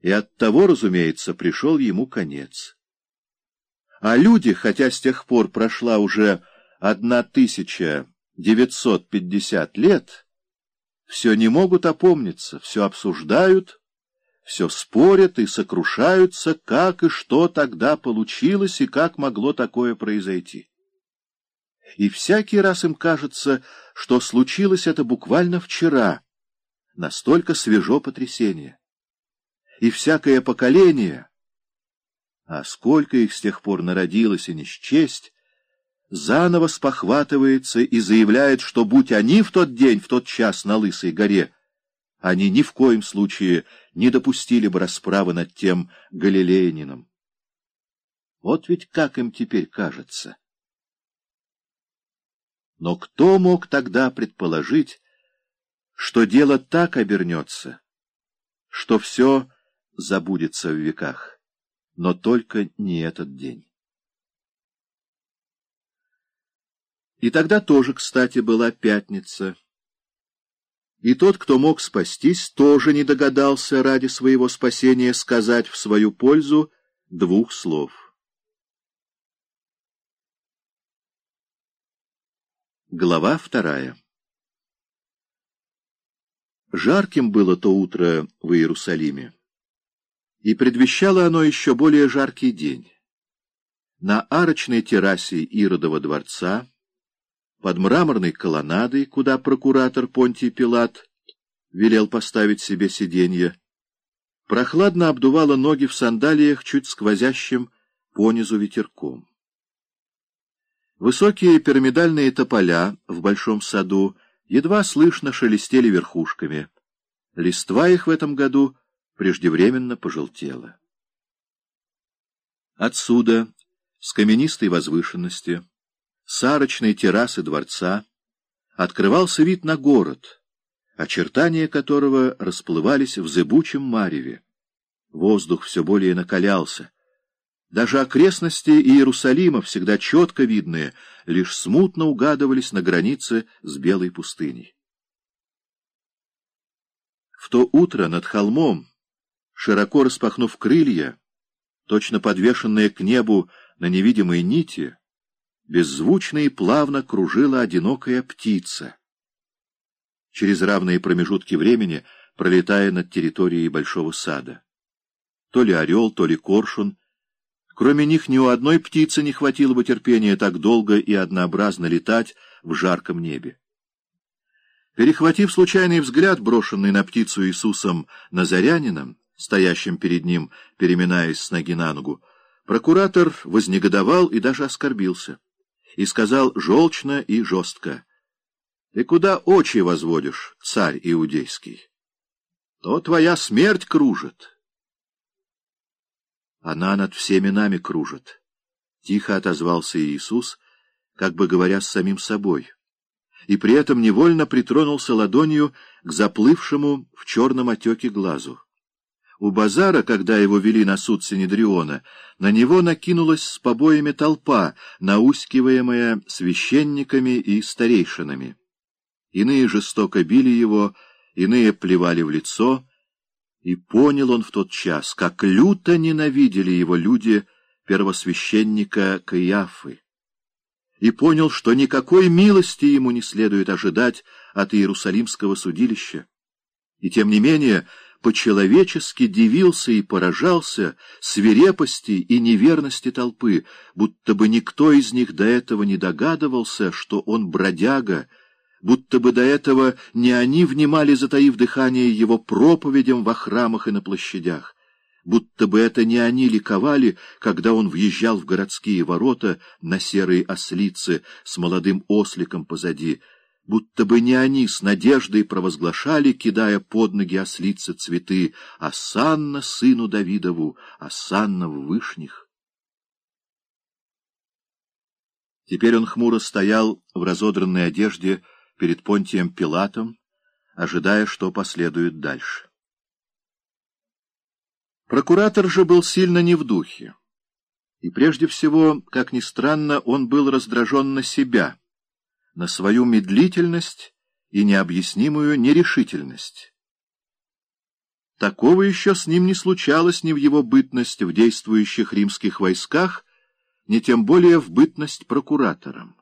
и оттого, разумеется, пришел ему конец. А люди, хотя с тех пор прошла уже одна тысяча девятьсот пятьдесят лет, все не могут опомниться, все обсуждают, все спорят и сокрушаются, как и что тогда получилось и как могло такое произойти. И всякий раз им кажется, что случилось это буквально вчера, настолько свежо потрясение. И всякое поколение, а сколько их с тех пор народилось и не счесть, заново спохватывается и заявляет, что будь они в тот день, в тот час на Лысой горе, они ни в коем случае не допустили бы расправы над тем галилеянином. Вот ведь как им теперь кажется. Но кто мог тогда предположить, что дело так обернется, что все забудется в веках, но только не этот день. И тогда тоже, кстати, была пятница. И тот, кто мог спастись, тоже не догадался ради своего спасения сказать в свою пользу двух слов. Глава вторая Жарким было то утро в Иерусалиме, и предвещало оно еще более жаркий день. На арочной террасе Иродова дворца, под мраморной колоннадой, куда прокуратор Понтий Пилат велел поставить себе сиденье, прохладно обдувало ноги в сандалиях чуть сквозящим понизу ветерком. Высокие пирамидальные тополя в большом саду едва слышно шелестели верхушками. Листва их в этом году преждевременно пожелтела. Отсюда, с каменистой возвышенности, с арочной террасы дворца, открывался вид на город, очертания которого расплывались в зыбучем мареве. Воздух все более накалялся, даже окрестности Иерусалима, всегда четко видные, лишь смутно угадывались на границе с Белой пустыней. В то утро над холмом, широко распахнув крылья, точно подвешенные к небу на невидимой нити, беззвучно и плавно кружила одинокая птица, через равные промежутки времени пролетая над территорией большого сада. То ли орел, то ли коршун — Кроме них ни у одной птицы не хватило бы терпения так долго и однообразно летать в жарком небе. Перехватив случайный взгляд, брошенный на птицу Иисусом Назарянином, стоящим перед ним, переминаясь с ноги на ногу, прокуратор вознегодовал и даже оскорбился, и сказал желчно и жестко, «Ты куда очи возводишь, царь иудейский? То твоя смерть кружит». Она над всеми нами кружит. Тихо отозвался Иисус, как бы говоря с самим собой, и при этом невольно притронулся ладонью к заплывшему в черном отеке глазу. У базара, когда его вели на суд Синедриона, на него накинулась с побоями толпа, наускиваемая священниками и старейшинами. Иные жестоко били его, иные плевали в лицо, и понял он в тот час, как люто ненавидели его люди первосвященника Каиафы. И понял, что никакой милости ему не следует ожидать от Иерусалимского судилища. И тем не менее по-человечески дивился и поражался свирепости и неверности толпы, будто бы никто из них до этого не догадывался, что он бродяга, будто бы до этого не они внимали, затаив дыхание, его проповедям во храмах и на площадях, будто бы это не они ликовали, когда он въезжал в городские ворота на серой ослице с молодым осликом позади, будто бы не они с надеждой провозглашали, кидая под ноги ослицы цветы, «Асанна сыну Давидову, Асанна в вышних». Теперь он хмуро стоял в разодранной одежде, перед Понтием Пилатом, ожидая, что последует дальше. Прокуратор же был сильно не в духе. И прежде всего, как ни странно, он был раздражен на себя, на свою медлительность и необъяснимую нерешительность. Такого еще с ним не случалось ни в его бытность в действующих римских войсках, ни тем более в бытность прокуратором.